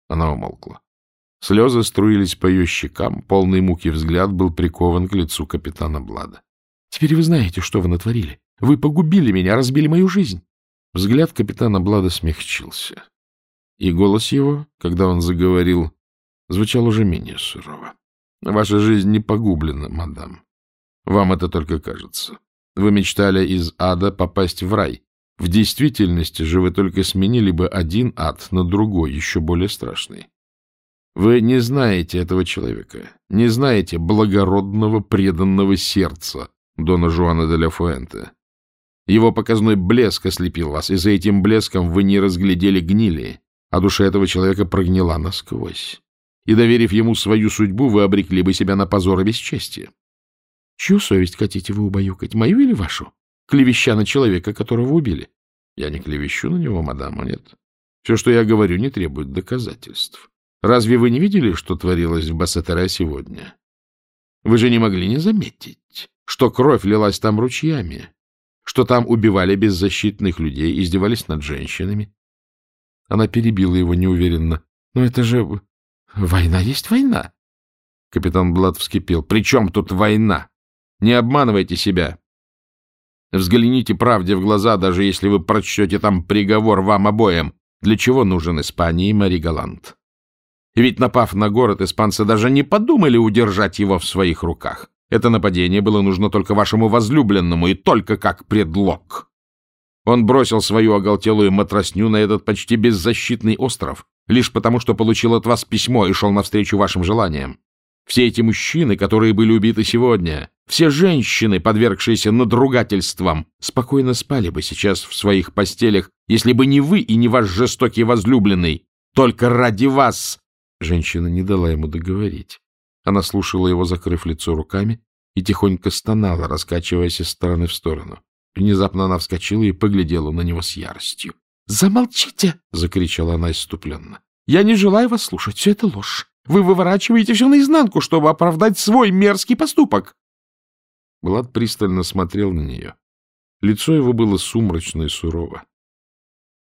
S1: Она умолкла. Слезы струились по ее щекам, полный муки взгляд был прикован к лицу капитана Блада. — Теперь вы знаете, что вы натворили. Вы погубили меня, разбили мою жизнь. Взгляд капитана Блада смягчился. И голос его, когда он заговорил, звучал уже менее сурово. — Ваша жизнь не погублена, мадам. Вам это только кажется. Вы мечтали из ада попасть в рай. В действительности же вы только сменили бы один ад на другой, еще более страшный. Вы не знаете этого человека, не знаете благородного преданного сердца Дона Жуана де ля Фуэнте. Его показной блеск ослепил вас, и за этим блеском вы не разглядели гнили, а душа этого человека прогнила насквозь. И, доверив ему свою судьбу, вы обрекли бы себя на позор и бесчестие. Чью совесть хотите вы убаюкать, мою или вашу? Клевеща на человека, которого убили. Я не клевещу на него, мадам, нет. Все, что я говорю, не требует доказательств. Разве вы не видели, что творилось в Бассетере сегодня? Вы же не могли не заметить, что кровь лилась там ручьями, что там убивали беззащитных людей, издевались над женщинами. Она перебила его неуверенно. — Но это же... — Война есть война. Капитан Блад вскипел. — При чем тут война? Не обманывайте себя. Взгляните правде в глаза, даже если вы прочтете там приговор вам обоим. Для чего нужен Испании Мари Галант? Ведь, напав на город, испанцы даже не подумали удержать его в своих руках. Это нападение было нужно только вашему возлюбленному и только как предлог. Он бросил свою оголтелую матросню на этот почти беззащитный остров, лишь потому, что получил от вас письмо и шел навстречу вашим желаниям. Все эти мужчины, которые были убиты сегодня, все женщины, подвергшиеся надругательствам, спокойно спали бы сейчас в своих постелях, если бы не вы и не ваш жестокий возлюбленный. Только ради вас!» Женщина не дала ему договорить. Она слушала его, закрыв лицо руками, и тихонько стонала, раскачиваясь из стороны в сторону. Внезапно она вскочила и поглядела на него с яростью. «Замолчите!» — закричала она иступленно. «Я не желаю вас слушать. Все это ложь. Вы выворачиваете все наизнанку, чтобы оправдать свой мерзкий поступок!» Блад пристально смотрел на нее. Лицо его было сумрачно и сурово.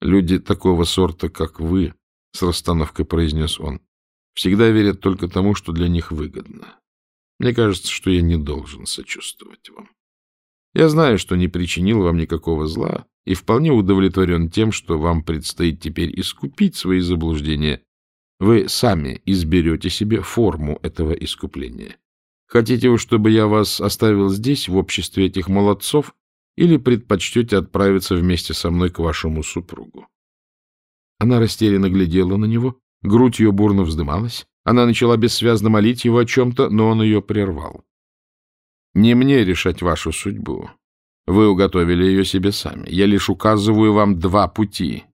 S1: «Люди такого сорта, как вы», — с расстановкой произнес он, — «всегда верят только тому, что для них выгодно. Мне кажется, что я не должен сочувствовать вам. Я знаю, что не причинил вам никакого зла и вполне удовлетворен тем, что вам предстоит теперь искупить свои заблуждения. Вы сами изберете себе форму этого искупления. Хотите вы, чтобы я вас оставил здесь, в обществе этих молодцов, или предпочтете отправиться вместе со мной к вашему супругу? Она растерянно глядела на него, грудь ее бурно вздымалась. Она начала бессвязно молить его о чем-то, но он ее прервал. Не мне решать вашу судьбу. Вы уготовили ее себе сами. Я лишь указываю вам два пути,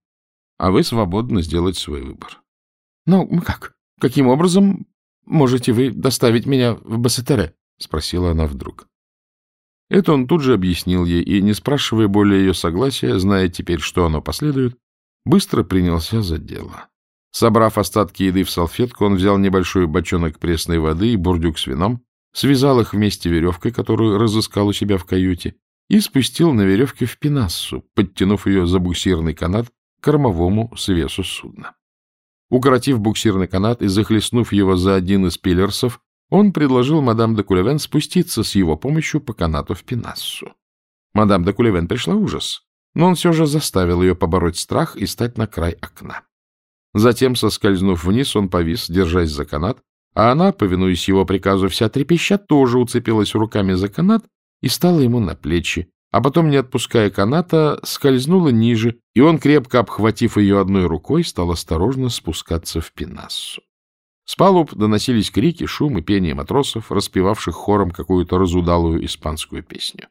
S1: а вы свободны сделать свой выбор. — Ну, как? Каким образом можете вы доставить меня в Бассетере? — спросила она вдруг. Это он тут же объяснил ей, и, не спрашивая более ее согласия, зная теперь, что оно последует, быстро принялся за дело. Собрав остатки еды в салфетку, он взял небольшой бочонок пресной воды и бурдюк с вином, связал их вместе веревкой, которую разыскал у себя в каюте, и спустил на веревке в пенассу, подтянув ее за буксирный канат к кормовому свесу судна. Укоротив буксирный канат и захлестнув его за один из пилерсов, он предложил мадам де Кулевен спуститься с его помощью по канату в пенассу. Мадам де Кулевен пришла ужас, но он все же заставил ее побороть страх и стать на край окна. Затем, соскользнув вниз, он повис, держась за канат, а она, повинуясь его приказу вся трепеща, тоже уцепилась руками за канат и стала ему на плечи, а потом, не отпуская каната, скользнула ниже, и он, крепко обхватив ее одной рукой, стал осторожно спускаться в пенассу. С палуб доносились крики, шум и пение матросов, распевавших хором какую-то разудалую испанскую песню.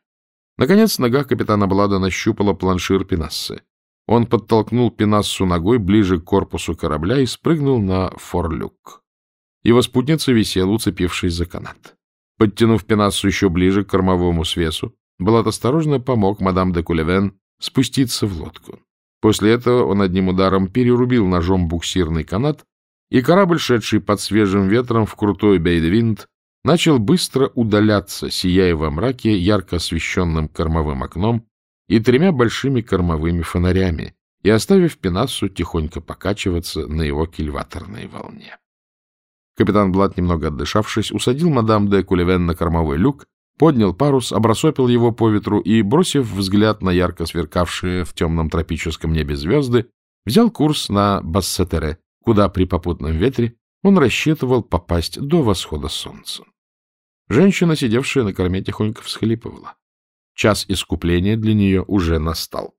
S1: Наконец нога капитана Блада нащупала планшир пенассы. Он подтолкнул пенассу ногой ближе к корпусу корабля и спрыгнул на форлюк. Его спутница висела, уцепившись за канат. Подтянув пенассу еще ближе к кормовому свесу, Блад осторожно помог мадам де Кулевен спуститься в лодку. После этого он одним ударом перерубил ножом буксирный канат, и корабль, шедший под свежим ветром в крутой бейдвинд, начал быстро удаляться, сияя во мраке ярко освещенным кормовым окном и тремя большими кормовыми фонарями, и оставив пенассу тихонько покачиваться на его кильваторной волне. Капитан Блат, немного отдышавшись, усадил мадам де Кулевен на кормовой люк, поднял парус, обрасопил его по ветру и, бросив взгляд на ярко сверкавшие в темном тропическом небе звезды, взял курс на Бассетере, куда при попутном ветре он рассчитывал попасть до восхода солнца. Женщина, сидевшая на корме, тихонько всхлипывала. Час искупления для нее уже настал.